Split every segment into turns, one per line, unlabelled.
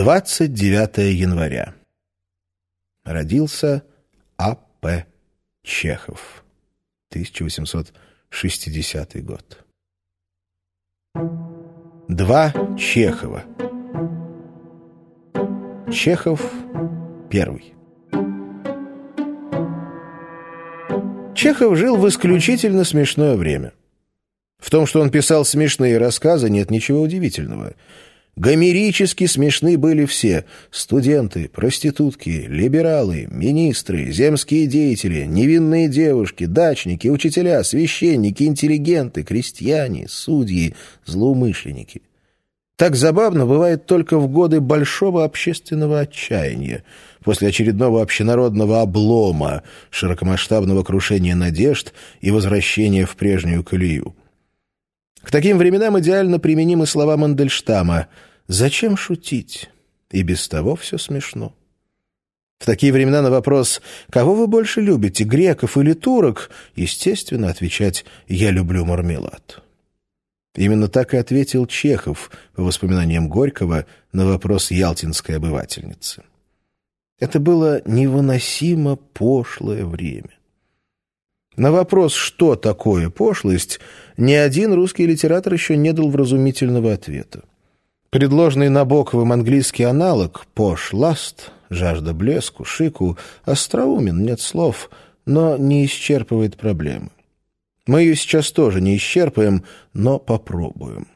29 января. Родился А.П. Чехов. 1860 год. Два Чехова. Чехов первый. Чехов жил в исключительно смешное время. В том, что он писал смешные рассказы, нет ничего удивительного – Гомерически смешны были все – студенты, проститутки, либералы, министры, земские деятели, невинные девушки, дачники, учителя, священники, интеллигенты, крестьяне, судьи, злоумышленники. Так забавно бывает только в годы большого общественного отчаяния, после очередного общенародного облома, широкомасштабного крушения надежд и возвращения в прежнюю колею. К таким временам идеально применимы слова Мандельштама «Зачем шутить?» И без того все смешно. В такие времена на вопрос «Кого вы больше любите, греков или турок?» естественно отвечать «Я люблю мармелад». Именно так и ответил Чехов, по воспоминаниям Горького, на вопрос ялтинской обывательницы. Это было невыносимо пошлое время. На вопрос, что такое пошлость, ни один русский литератор еще не дал вразумительного ответа. Предложенный Набоковым английский аналог «пошласт» — жажда блеску, шику, остроумен, нет слов, но не исчерпывает проблемы. Мы ее сейчас тоже не исчерпаем, но попробуем.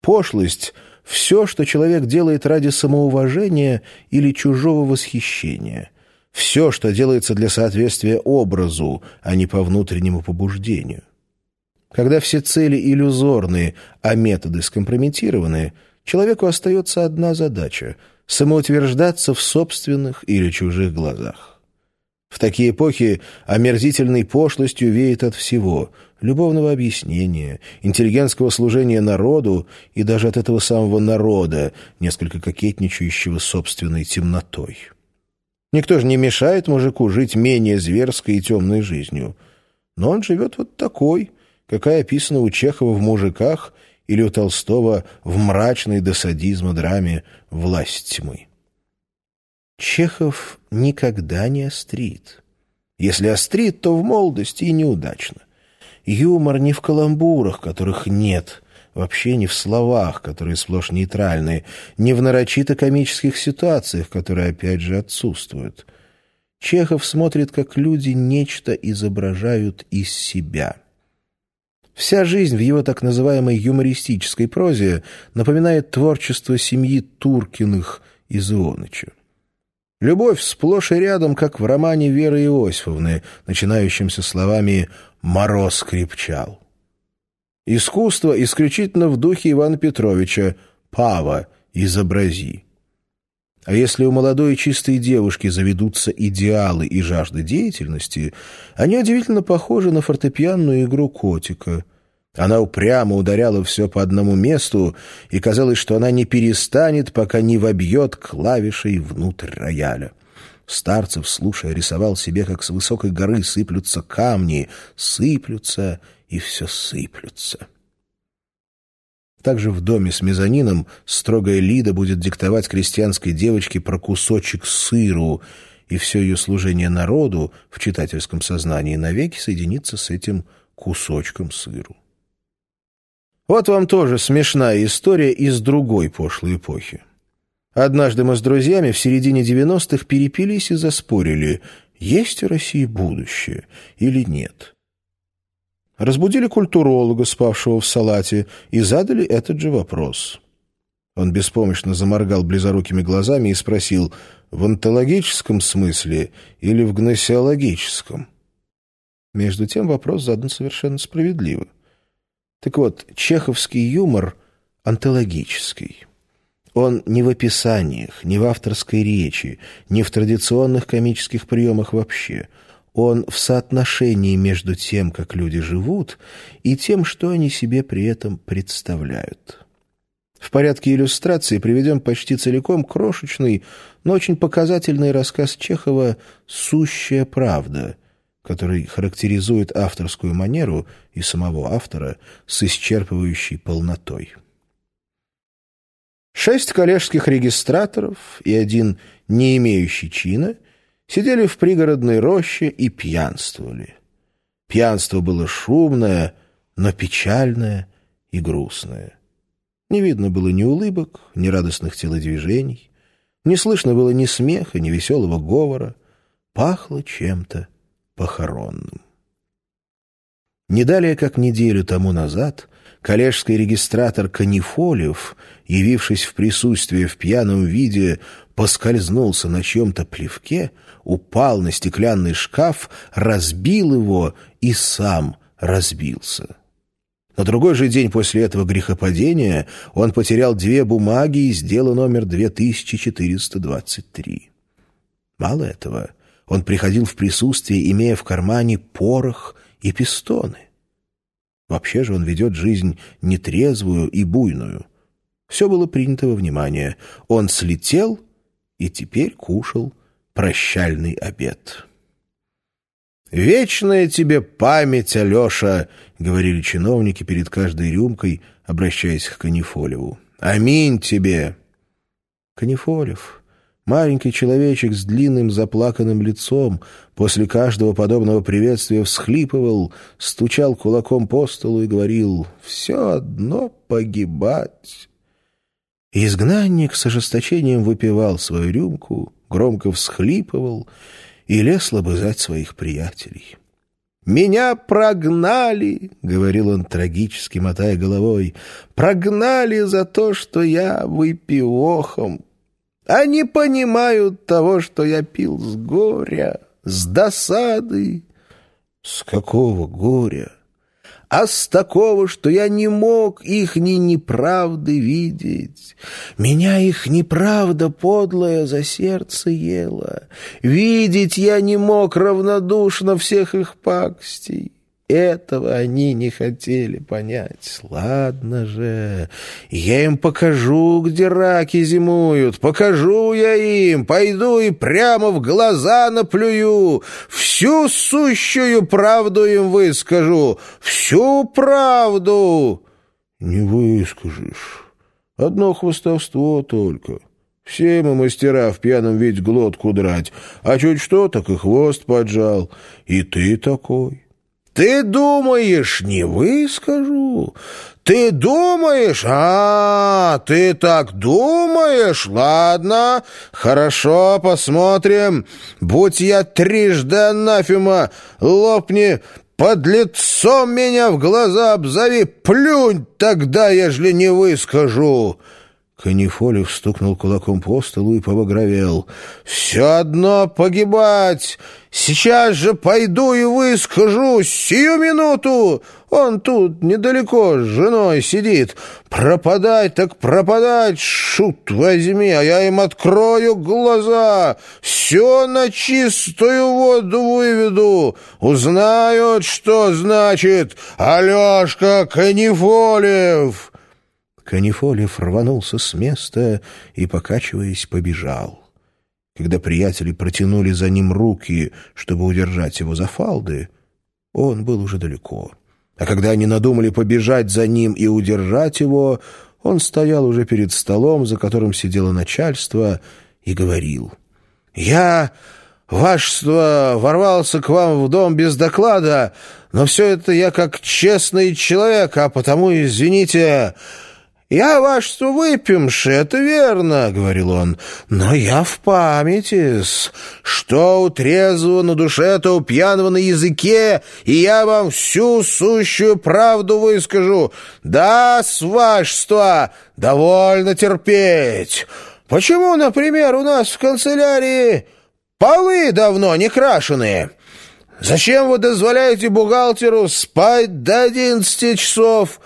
Пошлость — все, что человек делает ради самоуважения или чужого восхищения — все, что делается для соответствия образу, а не по внутреннему побуждению. Когда все цели иллюзорные, а методы скомпрометированы, человеку остается одна задача — самоутверждаться в собственных или чужих глазах. В такие эпохи омерзительной пошлостью веет от всего — любовного объяснения, интеллигентского служения народу и даже от этого самого народа, несколько кокетничающего собственной темнотой. Никто же не мешает мужику жить менее зверской и темной жизнью. Но он живет вот такой, какая описана у Чехова в «Мужиках» или у Толстого в мрачной до садизма драме «Власть тьмы». Чехов никогда не острит. Если острит, то в молодости и неудачно. Юмор не в каламбурах, которых нет, Вообще не в словах, которые сплошь нейтральные, не в нарочито-комических ситуациях, которые опять же отсутствуют. Чехов смотрит, как люди нечто изображают из себя. Вся жизнь в его так называемой юмористической прозе напоминает творчество семьи Туркиных из Ионыча. Любовь сплошь и рядом, как в романе Веры Иосифовны, начинающемся словами «Мороз крепчал». Искусство исключительно в духе Ивана Петровича «Пава, изобрази». А если у молодой чистой девушки заведутся идеалы и жажда деятельности, они удивительно похожи на фортепианную игру котика. Она упрямо ударяла все по одному месту, и казалось, что она не перестанет, пока не вобьет клавишей внутрь рояля. Старцев, слушая, рисовал себе, как с высокой горы сыплются камни, сыплются и все сыплются. Также в доме с мезонином строгая Лида будет диктовать крестьянской девочке про кусочек сыру, и все ее служение народу в читательском сознании навеки соединится с этим кусочком сыру. Вот вам тоже смешная история из другой пошлой эпохи. Однажды мы с друзьями в середине 90-х перепились и заспорили, есть у России будущее или нет. Разбудили культуролога, спавшего в салате, и задали этот же вопрос. Он беспомощно заморгал близорукими глазами и спросил, в онтологическом смысле или в гносеологическом? Между тем вопрос задан совершенно справедливо. Так вот, чеховский юмор онтологический. Он не в описаниях, не в авторской речи, не в традиционных комических приемах вообще — он в соотношении между тем, как люди живут, и тем, что они себе при этом представляют. В порядке иллюстрации приведем почти целиком крошечный, но очень показательный рассказ Чехова «Сущая правда», который характеризует авторскую манеру и самого автора с исчерпывающей полнотой. Шесть коллежских регистраторов и один, не имеющий чина, сидели в пригородной роще и пьянствовали. Пьянство было шумное, но печальное и грустное. Не видно было ни улыбок, ни радостных телодвижений, не слышно было ни смеха, ни веселого говора, пахло чем-то похоронным. Не далее, как неделю тому назад, коллежский регистратор Канифолев, явившись в присутствие в пьяном виде, поскользнулся на чем-то плевке, упал на стеклянный шкаф, разбил его и сам разбился. На другой же день после этого грехопадения он потерял две бумаги из дела номер 2423. Мало этого, он приходил в присутствие, имея в кармане порох и пистоны. Вообще же он ведет жизнь нетрезвую и буйную. Все было принято во внимание. Он слетел и теперь кушал прощальный обед. «Вечная тебе память, Алеша!» — говорили чиновники перед каждой рюмкой, обращаясь к Канифолеву. «Аминь тебе!» Канифолев, маленький человечек с длинным заплаканным лицом, после каждого подобного приветствия всхлипывал, стучал кулаком по столу и говорил «Все одно погибать!» Изгнанник с ожесточением выпивал свою рюмку, громко всхлипывал и лез лобызать своих приятелей. «Меня прогнали!» — говорил он, трагически мотая головой. «Прогнали за то, что я выпивохом. Они понимают того, что я пил с горя, с досады». «С какого горя?» А с такого, что я не мог их ни неправды видеть. Меня их неправда подлая за сердце ела. Видеть я не мог равнодушно всех их пакостей. Этого они не хотели понять. Ладно же, я им покажу, где раки зимуют. Покажу я им, пойду и прямо в глаза наплюю. Всю сущую правду им выскажу. Всю правду. Не выскажешь. Одно хвостовство только. Все мы мастера в пьяном виде глотку драть. А чуть что, так и хвост поджал. И ты такой. Ты думаешь, не выскажу? Ты думаешь? А, ты так думаешь? Ладно, хорошо, посмотрим. Будь я трижды анафема, лопни под лицом меня в глаза обзови, плюнь тогда, ежели не выскажу». Канифолев стукнул кулаком по столу и побагровел. «Все одно погибать! Сейчас же пойду и выскажу! Сию минуту! Он тут недалеко с женой сидит. Пропадать так пропадать, шут возьми, а я им открою глаза. Все на чистую воду выведу. Узнают, что значит Алешка Канифолев!» Канифолев рванулся с места и, покачиваясь, побежал. Когда приятели протянули за ним руки, чтобы удержать его за фалды, он был уже далеко. А когда они надумали побежать за ним и удержать его, он стоял уже перед столом, за которым сидело начальство, и говорил. «Я, вашество, ворвался к вам в дом без доклада, но все это я как честный человек, а потому, извините...» «Я, вашество, выпьемши, это верно», — говорил он, — «но я в памяти что у трезвого на душе, то у пьяного на языке, и я вам всю сущую правду выскажу. Да, с вашества, довольно терпеть. Почему, например, у нас в канцелярии полы давно не крашеные?» Зачем вы дозволяете бухгалтеру спать до одиннадцати часов?»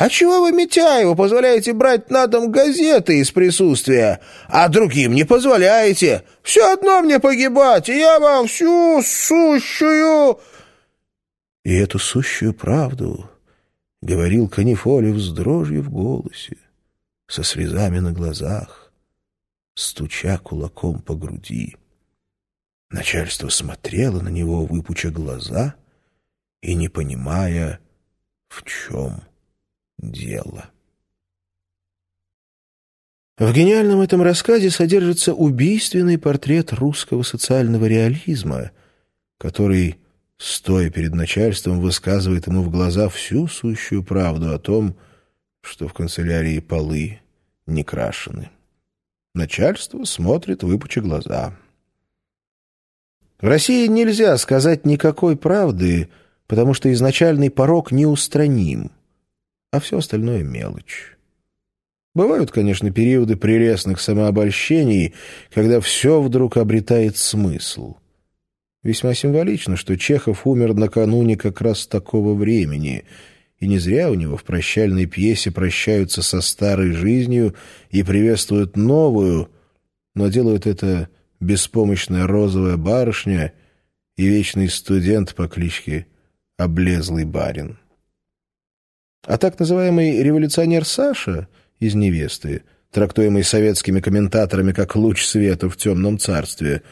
А чего вы Митяеву позволяете брать на дом газеты из присутствия, а другим не позволяете? Все одно мне погибать, и я вам всю сущую...» И эту сущую правду говорил Канифолев с дрожью в голосе, со слезами на глазах, стуча кулаком по груди. Начальство смотрело на него, выпуча глаза и не понимая, в чем дело. В гениальном этом рассказе содержится убийственный портрет русского социального реализма, который, стоя перед начальством, высказывает ему в глаза всю сущую правду о том, что в канцелярии полы не крашены. Начальство смотрит, выпуча глаза. В России нельзя сказать никакой правды, потому что изначальный порог неустраним, а все остальное — мелочь. Бывают, конечно, периоды прелестных самообольщений, когда все вдруг обретает смысл. Весьма символично, что Чехов умер накануне как раз такого времени, и не зря у него в прощальной пьесе прощаются со старой жизнью и приветствуют новую, но делают это беспомощная розовая барышня и вечный студент по кличке Облезлый барин. А так называемый революционер Саша из «Невесты», трактуемый советскими комментаторами как луч света в темном царстве,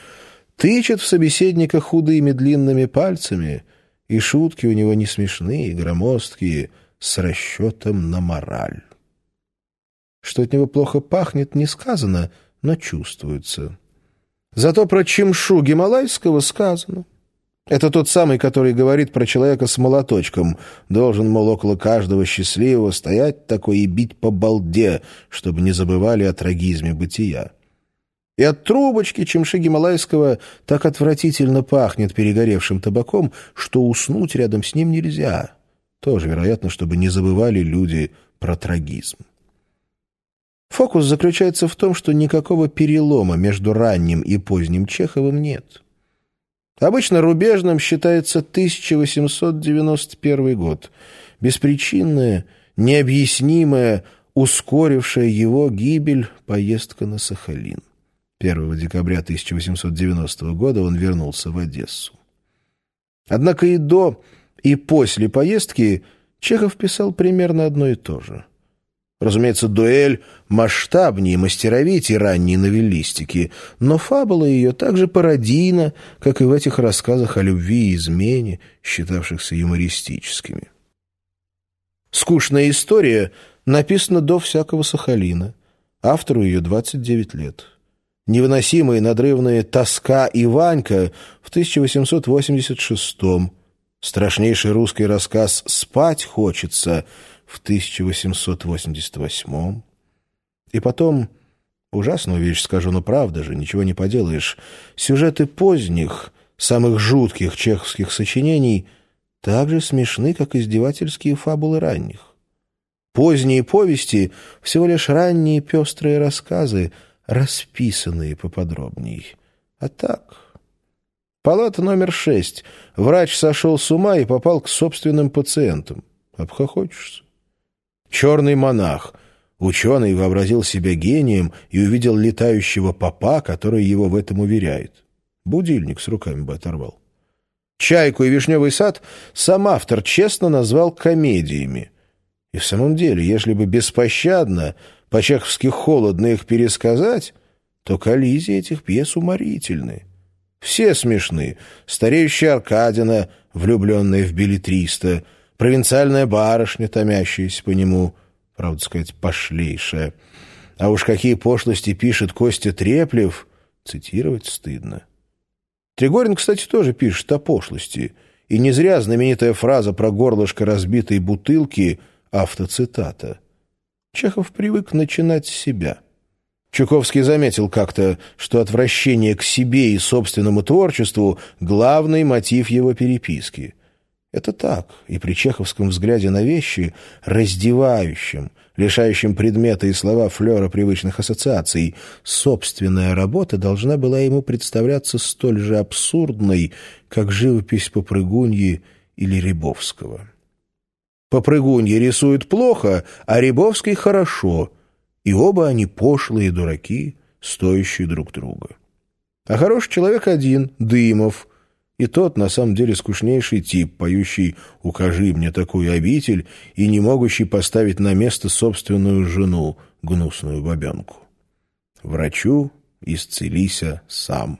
тычет в собеседника худыми длинными пальцами, и шутки у него не смешные, громоздкие, с расчетом на мораль. Что от него плохо пахнет, не сказано, но чувствуется. Зато про чемшу гималайского сказано. Это тот самый, который говорит про человека с молоточком. Должен, мол, около каждого счастливого стоять такой и бить по балде, чтобы не забывали о трагизме бытия. И от трубочки чемши гималайского так отвратительно пахнет перегоревшим табаком, что уснуть рядом с ним нельзя. Тоже, вероятно, чтобы не забывали люди про трагизм. Фокус заключается в том, что никакого перелома между ранним и поздним Чеховым нет. Обычно рубежным считается 1891 год. Беспричинная, необъяснимая, ускорившая его гибель поездка на Сахалин. 1 декабря 1890 года он вернулся в Одессу. Однако и до, и после поездки Чехов писал примерно одно и то же. Разумеется, дуэль масштабнее, мастеровитее ранней новеллистики, но фабула ее так же пародийна, как и в этих рассказах о любви и измене, считавшихся юмористическими. Скучная история написана до всякого Сахалина. Автору ее 29 лет. Невыносимые надрывные «Тоска» и «Ванька» в 1886-м. Страшнейший русский рассказ «Спать хочется» в 1888 И потом, ужасную вещь скажу, но правда же, ничего не поделаешь, сюжеты поздних, самых жутких чеховских сочинений так же смешны, как издевательские фабулы ранних. Поздние повести — всего лишь ранние пестрые рассказы, расписанные поподробней. А так... Палата номер шесть. Врач сошел с ума и попал к собственным пациентам. Обхохочешься. Черный монах. Ученый вообразил себя гением и увидел летающего попа, который его в этом уверяет. Будильник с руками бы оторвал. «Чайку» и «Вишневый сад» сам автор честно назвал комедиями. И в самом деле, если бы беспощадно, по-чеховски холодно их пересказать, то коллизии этих пьес уморительны. Все смешны. Стареющая Аркадина, влюбленная в билетриста — провинциальная барышня, томящаяся по нему, правда сказать, пошлейшая. А уж какие пошлости пишет Костя Треплев, цитировать стыдно. Тригорин, кстати, тоже пишет о пошлости, и не зря знаменитая фраза про горлышко разбитой бутылки — автоцитата. Чехов привык начинать с себя. Чуковский заметил как-то, что отвращение к себе и собственному творчеству — главный мотив его переписки. Это так, и при чеховском взгляде на вещи, раздевающем, лишающем предмета и слова флера привычных ассоциаций, собственная работа должна была ему представляться столь же абсурдной, как живопись Попрыгуньи или Рябовского. Попрыгунья рисует плохо, а Рябовский — хорошо, и оба они пошлые дураки, стоящие друг друга. А хороший человек один — Дымов — и тот, на самом деле, скучнейший тип, поющий «Укажи мне такую обитель» и не могущий поставить на место собственную жену, гнусную бабенку. Врачу исцелися сам.